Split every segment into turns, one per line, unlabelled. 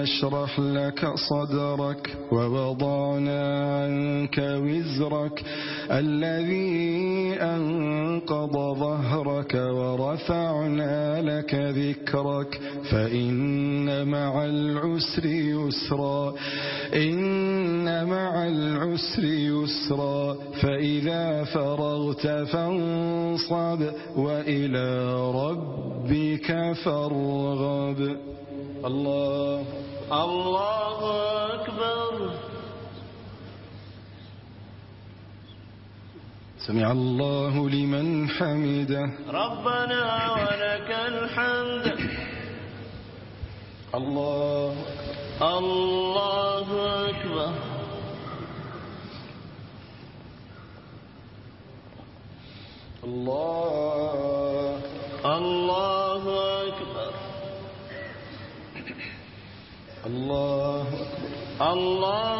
نشرح لك صدرك ووضعنا عنك وزرك الذي أنقض ظهرك ورفعنا لك ذكرك فإن مع العسر يسرا إن مع العسر يسرا فإذا فرغت فانصب وإلى ربك فارغب. الله.
الله أكبر.
سمع الله لمن حمده.
ربنا ولك الحمد.
الله.
الله أكبر.
الله.
الله أكبر.
الله
أكبر.
الله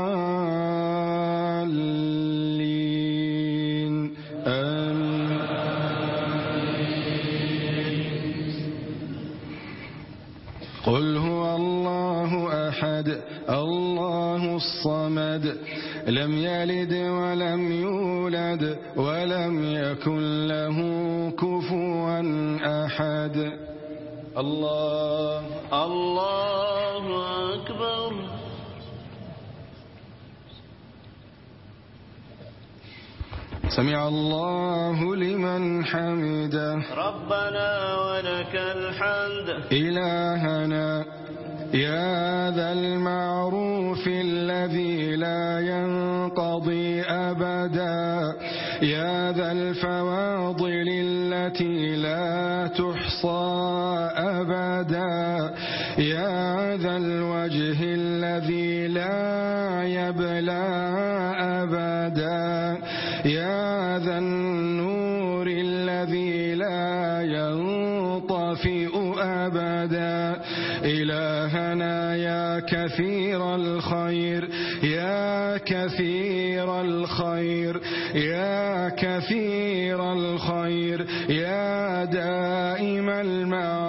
لم يلد ولم يولد ولم يكن له كفوا أحد. الله
الله أكبر.
سمع الله لمن حمده.
ربنا ولك الحمد.
إلهنا. يا ذا المعروف الذي لا ينقضي أبدا. يا ذا الفواضل التي لا تحصى أبدا. يا ذا الوجه الذي لا يبلى أبدا. إلهنا يا كثير الخير يا كثير الخير يا كثير الخير يا دائم المعروف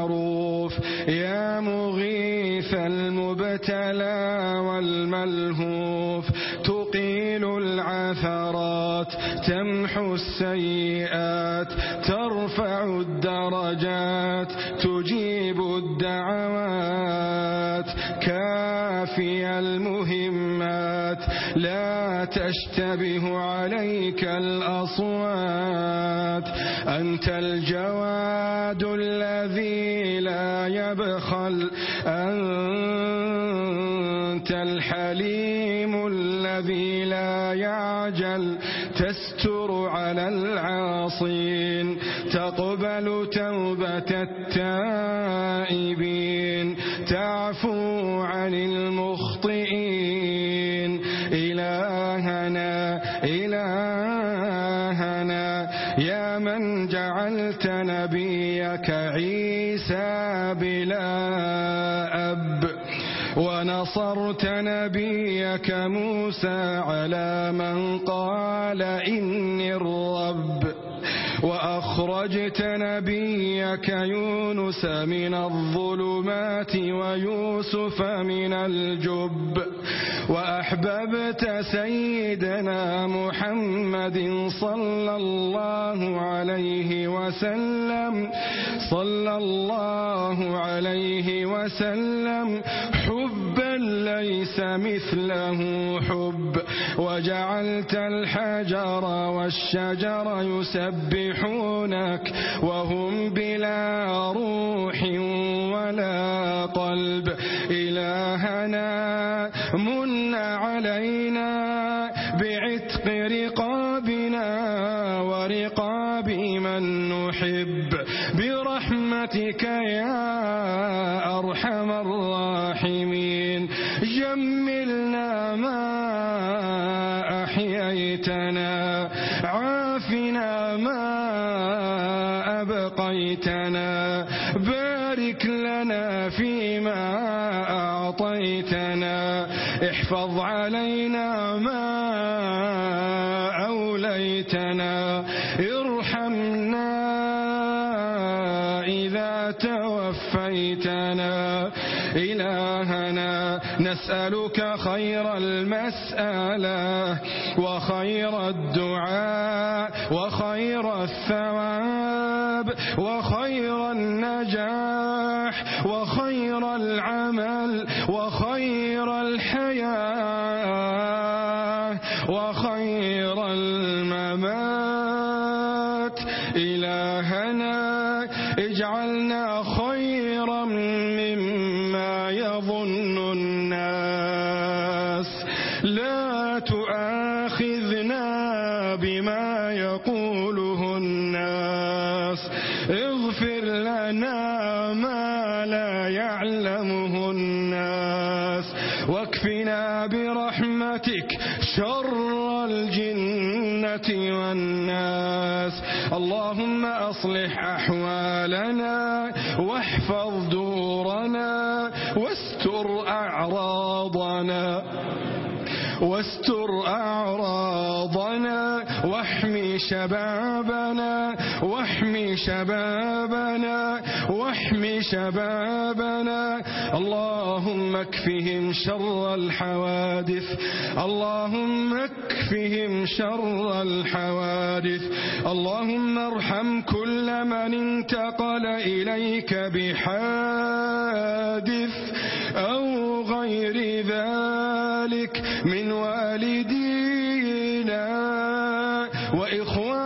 تعجل تستر على العاصين تقبل توبة التائبين تعفو عن المخطئين. إلهنا إلهنا يا من جعلت نبيك عيسى بلا أب ونصر على من قال إني الرب وأخرجت نبيك يونس من الظلمات ويوسف من الجب. وأحببت سيدنا محمد صلى الله عليه وسلم صلى الله عليه وسلم. حبا ليس مثله حب. وجعلت الحجر والشجر يسبحونك وهم بلا روح ولا قلب. إلهنا من علينا موتنا ارحمنا إذا توفيتنا. إلهنا نسألك خير المسألة وخير الدعاء وخير الثلاث ما لا يعلمه الناس. واكفنا برحمتك شر الجنة والناس. اللهم أصلح أحوالنا واحفظ دورنا واستر أعراضنا. واستر أعراضنا واحمي شبابنا واحمي شبابنا واحمي شبابنا. اللهم اكفهم شر الحوادث. اللهم اكفهم شر الحوادث. اللهم ارحم كل من انتقل إليك بحادث أو غير ذلك من والدينا وإخواننا.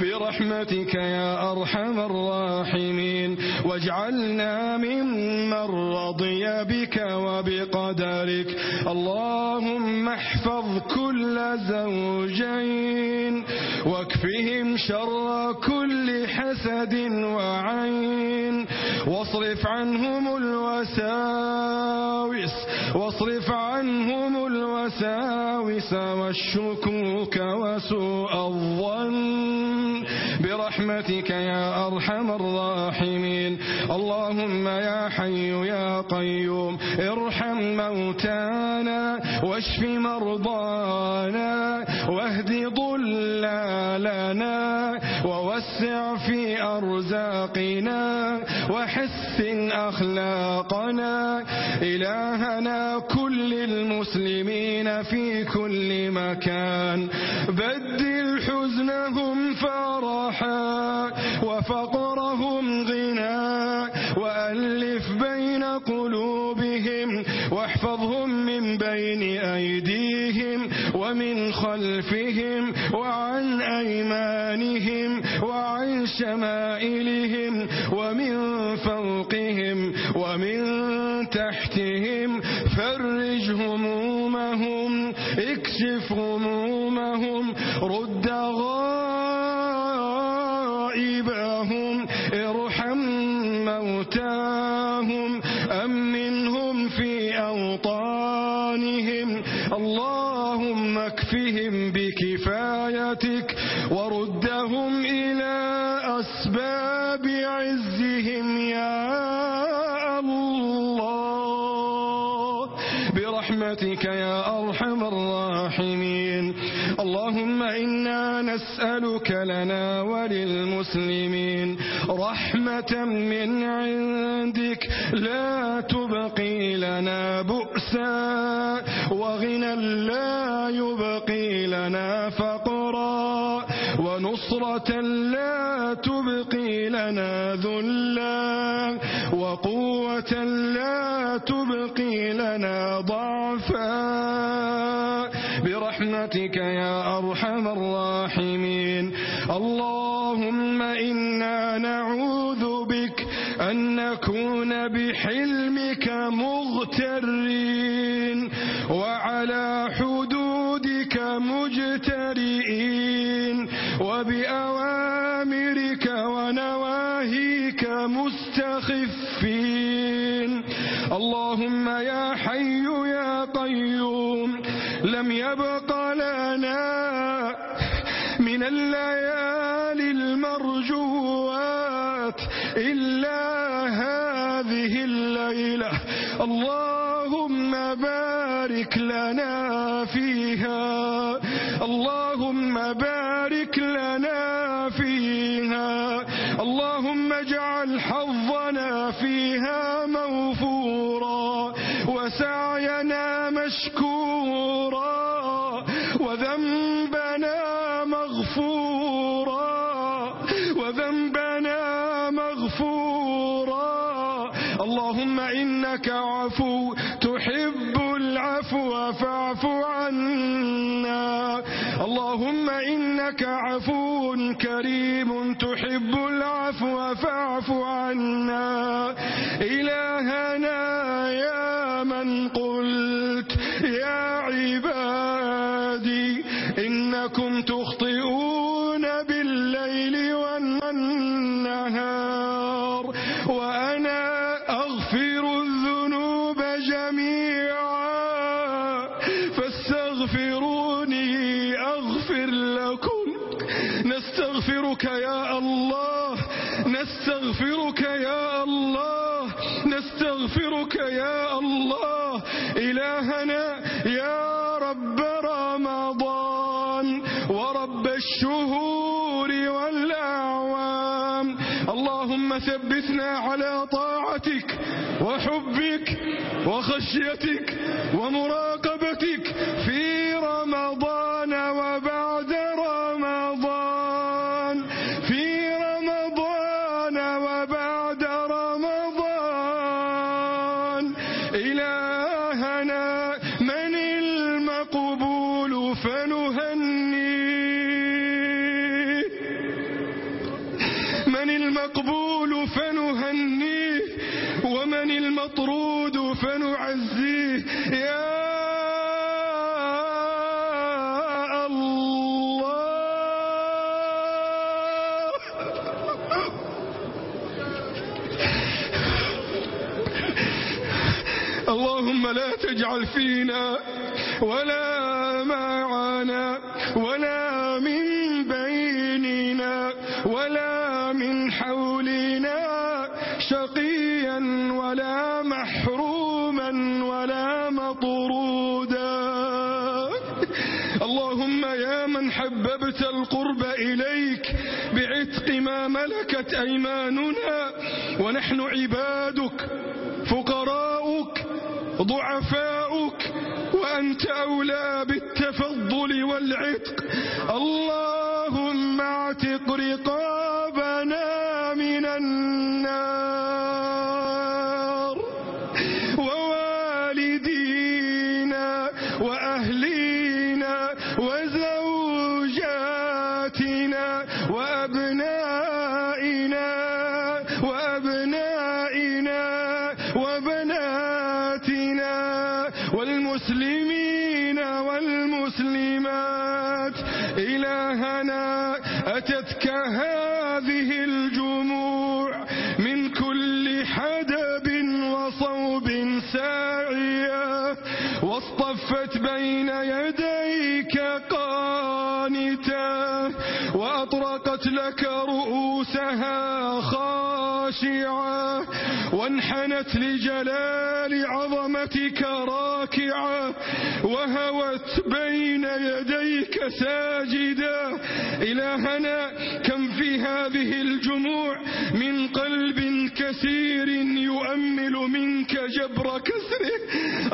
برحمتك يا أرحم الراحمين. واجعلنا ممن رضي بك وبقدرك. اللهم احفظ كل زوجين. واكفهم شر كل حسد وعين. واصرف عنهم الوساوس. واصرف عنهم الوساوس والشكوك وسوء الظن. برحمتك يا أرحم الراحمين. اللهم يا حي يا قيوم ارحم موتانا واشف مرضانا واهد ضلالنا ووسع في أرزاقنا. محسن أخلاقنا إلهنا كل المسلمين في كل مكان بدل حزنهم فرحا وفقرهم غنى وألف بين قلوبهم واحفظهم من بين أيديهم ومن خلفهم وعن أيمانهم وعن شمائلهم ومن فوقهم ومن تحتهم فرج همومهم اكشف همومهم رد غائبهم ارحم موتاهم أمنهم في أوطانهم. اللهم اكفهم بكفايتك وردهم إلى أسباب بعزهم يا الله. برحمتك يا أرحم الراحمين. اللهم إنا نسألك لنا وللمسلمين. رحمة من عندك لا تبقي لنا بؤسا. وغنى لا يبقي لنا فقرا. ونصرة لنا ذلا وقوة لا تبقي لنا ضعفا. برحمتك يا أرحم الراحمين. اللهم إنا نعوذ بك أن نكون بحلمك مغترين. غفورا وذنبنا مغفورا. اللهم إنك عفو تحب العفو فاعف عنا. اللهم إنك عفو كريم تحب العفو فاعف عنا. إله نسألك يا الله. إلهنا يا رب رمضان ورب الشهور والأعوام. اللهم ثبتنا على طاعتك وحبك وخشيتك ومراقبتك في رمضان. اللهم لا تجعل فينا ولا معنا ولا من بيننا ولا من حولنا شقيا ولا محروما ولا مطرودا. اللهم يا من حببت القرب إليك بعتق ما ملكت أيماننا ونحن عبادك ضعفاؤك وأنت أولى بالتفضل والعتق. اللهم اعتق رقابك لجلال عظمتك راكعا وهوت بين يديك ساجدا. إلهنا كم في هذه الجموع من قلب كثير يؤمل منك جبر كسره.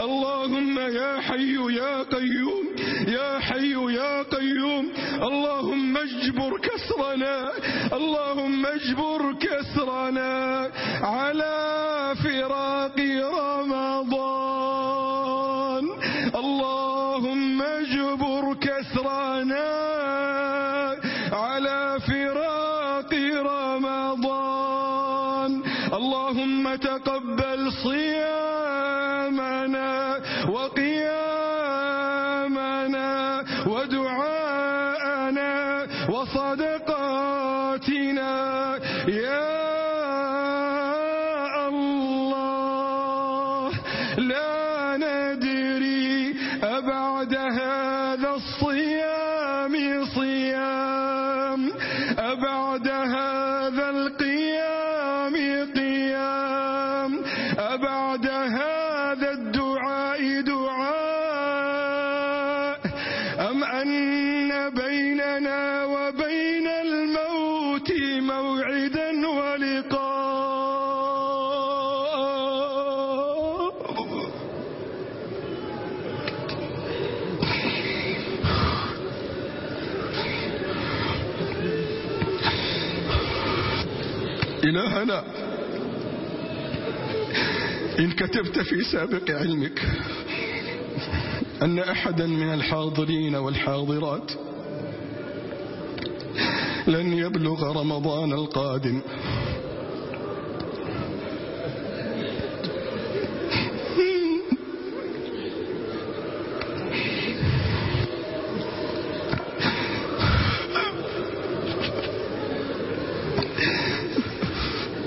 اللهم يا حي يا قيوم يا حي يا قيوم. اللهم اجبر كسرنا اللهم اجبر كسرنا على فراق رمضان. لا ندري كتبت في سابق علمك أن أحدا من الحاضرين والحاضرات لن يبلغ رمضان القادم.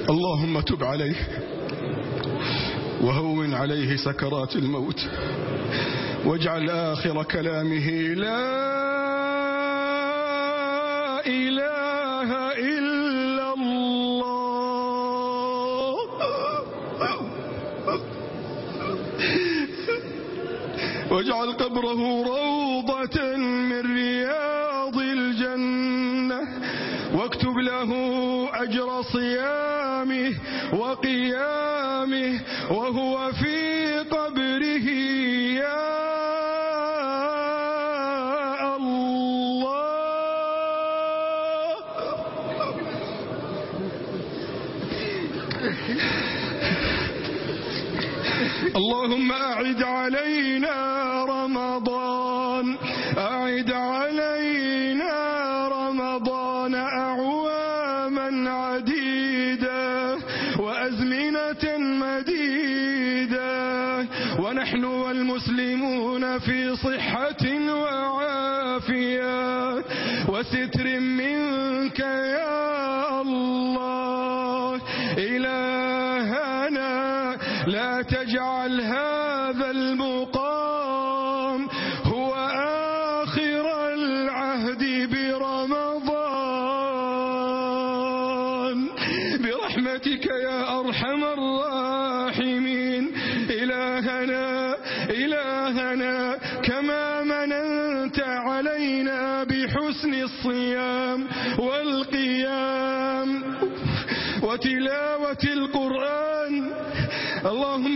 اللهم تب عليه. وهون عليه سكرات الموت. واجعل آخر كلامه لا إله إلا الله. واجعل قبره وهو في قبره يا الله. اللهم أعد علينا برحمتك يا أرحم الراحمين. إلهنا إلهنا كما مننت علينا بحسن الصيام والقيام وتلاوة القرآن. اللهم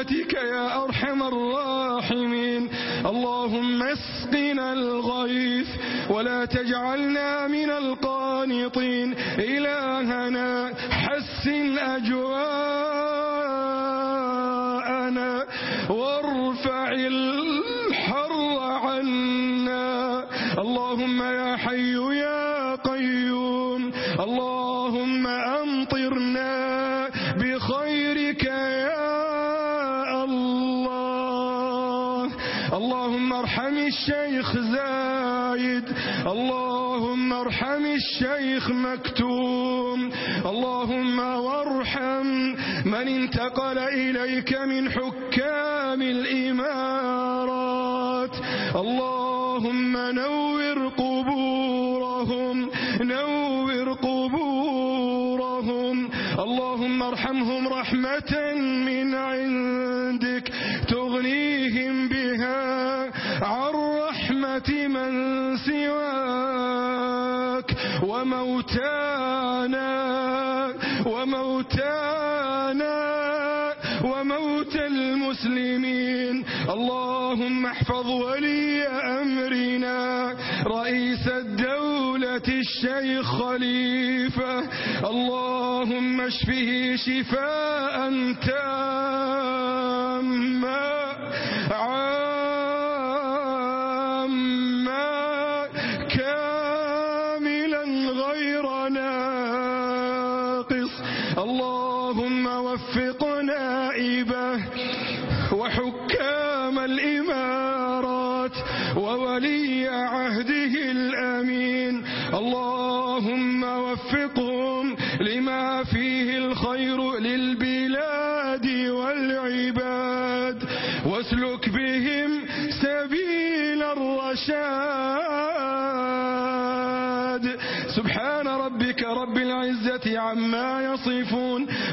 برحمتك يا أرحم الراحمين. اللهم اسقنا الغيث ولا تجعلنا من القانطين. إلهنا حسن أجواءنا وارفع الحر عنا. اللهم يا حي يا قيوم. الله الشيخ زايد. اللهم ارحم الشيخ مكتوم. اللهم وارحم من انتقل إليك من حكام الإمارات. اللهم نور قبورهم. نور قبورهم. اللهم ارحمهم رحمة من عند وموتانا وموتانا وموت المسلمين. اللهم احفظ ولي أمرنا رئيس الدولة الشيخ خليفة. اللهم اشفه شفاء تاما. اللهم وفقنا إباه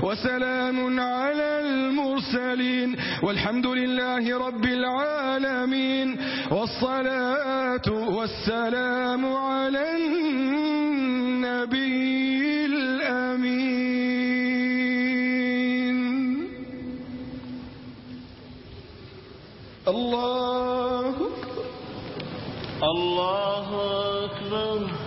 وسلام على المرسلين والحمد لله رب العالمين والصلاة والسلام على النبي الأمين. الله أكبر.
الله أكبر.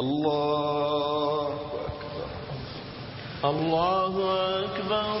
الله أكبر
الله أكبر